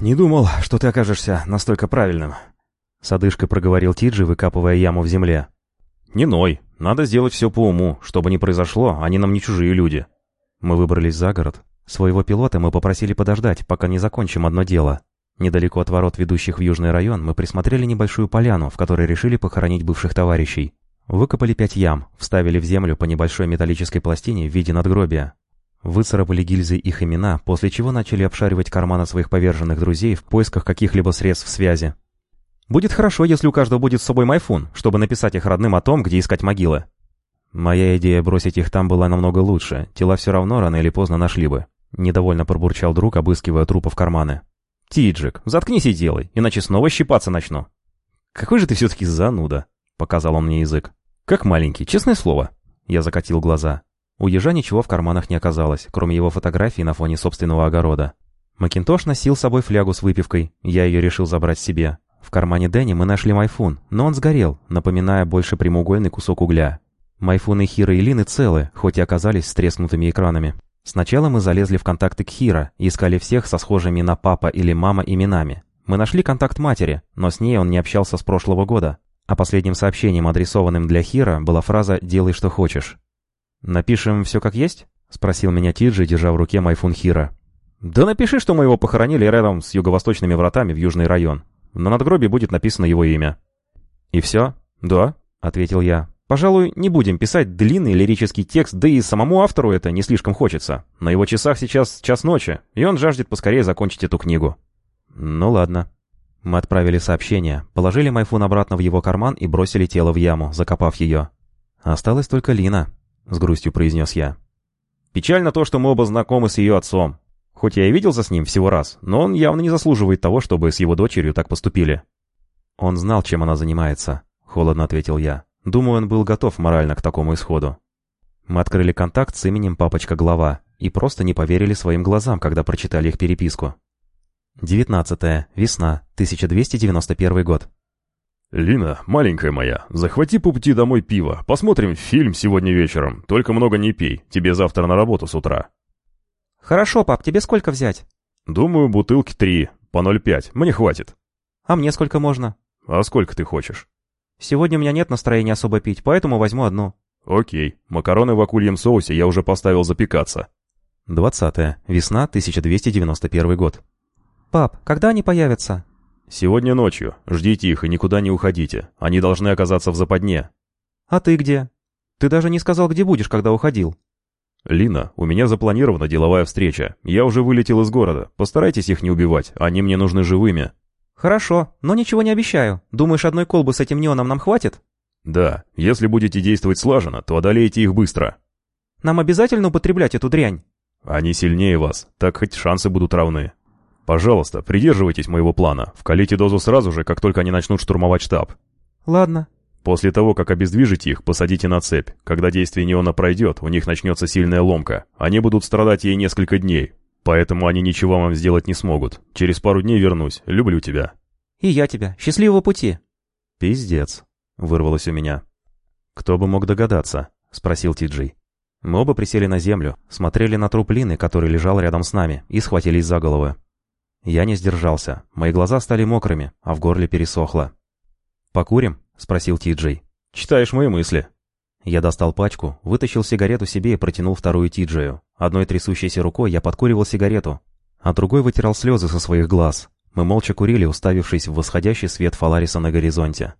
не думал, что ты окажешься настолько правильным», — с одышкой проговорил Тиджи, выкапывая яму в земле. «Не ной. Надо сделать все по уму. Чтобы не произошло, они нам не чужие люди». Мы выбрались за город. Своего пилота мы попросили подождать, пока не закончим одно дело. Недалеко от ворот, ведущих в южный район, мы присмотрели небольшую поляну, в которой решили похоронить бывших товарищей. Выкопали пять ям, вставили в землю по небольшой металлической пластине в виде надгробия. Выцарапали гильзы их имена, после чего начали обшаривать карманы своих поверженных друзей в поисках каких-либо средств связи. Будет хорошо, если у каждого будет с собой майфун, чтобы написать их родным о том, где искать могилы. Моя идея бросить их там была намного лучше, тела все равно рано или поздно нашли бы. Недовольно пробурчал друг, обыскивая трупы в карманы. «Тиджик, заткнись и делай, иначе снова щипаться начну». «Какой же ты все-таки зануда», — показал он мне язык. «Как маленький, честное слово». Я закатил глаза. У ежа ничего в карманах не оказалось, кроме его фотографии на фоне собственного огорода. Макинтош носил с собой флягу с выпивкой, я ее решил забрать себе. В кармане Дэнни мы нашли майфун, но он сгорел, напоминая больше прямоугольный кусок угля. Майфуны Хира и Лины целы, хоть и оказались с треснутыми экранами. Сначала мы залезли в контакты Кхира и искали всех со схожими на папа или мама именами. Мы нашли контакт матери, но с ней он не общался с прошлого года. А последним сообщением, адресованным для Хира, была фраза «делай, что хочешь». «Напишем все как есть?» — спросил меня Тиджи, держа в руке майфун Хира. «Да напиши, что мы его похоронили рядом с юго-восточными вратами в Южный район. На надгробии будет написано его имя». «И все?» «Да», — ответил я. Пожалуй, не будем писать длинный лирический текст, да и самому автору это не слишком хочется. На его часах сейчас час ночи, и он жаждет поскорее закончить эту книгу. Ну ладно. Мы отправили сообщение, положили майфун обратно в его карман и бросили тело в яму, закопав ее. «Осталась только Лина», — с грустью произнес я. «Печально то, что мы оба знакомы с ее отцом. Хоть я и виделся с ним всего раз, но он явно не заслуживает того, чтобы с его дочерью так поступили». «Он знал, чем она занимается», — холодно ответил я. Думаю, он был готов морально к такому исходу. Мы открыли контакт с именем папочка Глава и просто не поверили своим глазам, когда прочитали их переписку. 19. Весна, 1291 год. «Лина, маленькая моя, захвати по пути домой пиво. Посмотрим фильм сегодня вечером. Только много не пей. Тебе завтра на работу с утра». «Хорошо, пап, тебе сколько взять?» «Думаю, бутылки три, по 0,5. Мне хватит». «А мне сколько можно?» «А сколько ты хочешь?» Сегодня у меня нет настроения особо пить, поэтому возьму одну». «Окей. Макароны в акульем соусе я уже поставил запекаться». 20. Весна, 1291 год. «Пап, когда они появятся?» «Сегодня ночью. Ждите их и никуда не уходите. Они должны оказаться в западне». «А ты где? Ты даже не сказал, где будешь, когда уходил». «Лина, у меня запланирована деловая встреча. Я уже вылетел из города. Постарайтесь их не убивать. Они мне нужны живыми». «Хорошо, но ничего не обещаю. Думаешь, одной колбы с этим неоном нам хватит?» «Да, если будете действовать слаженно, то одолеете их быстро». «Нам обязательно употреблять эту дрянь?» «Они сильнее вас, так хоть шансы будут равны. Пожалуйста, придерживайтесь моего плана. Вкалите дозу сразу же, как только они начнут штурмовать штаб». «Ладно». После того, как обездвижите их, посадите на цепь. Когда действие неона пройдет, у них начнется сильная ломка. Они будут страдать ей несколько дней, Поэтому они ничего вам сделать не смогут. Через пару дней вернусь. Люблю тебя». «И я тебя. Счастливого пути». «Пиздец», — вырвалось у меня. «Кто бы мог догадаться?» — спросил Тиджей. Мы оба присели на землю, смотрели на труп Лины, который лежал рядом с нами, и схватились за головы. Я не сдержался. Мои глаза стали мокрыми, а в горле пересохло. «Покурим?» — спросил Тиджей. «Читаешь мои мысли». Я достал пачку, вытащил сигарету себе и протянул вторую Тиджею. Одной трясущейся рукой я подкуривал сигарету, а другой вытирал слезы со своих глаз. Мы молча курили, уставившись в восходящий свет Фалариса на горизонте.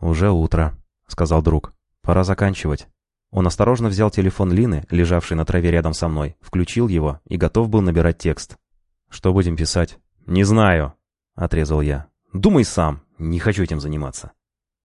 «Уже утро», — сказал друг. «Пора заканчивать». Он осторожно взял телефон Лины, лежавший на траве рядом со мной, включил его и готов был набирать текст. «Что будем писать?» «Не знаю», — отрезал я. «Думай сам, не хочу этим заниматься».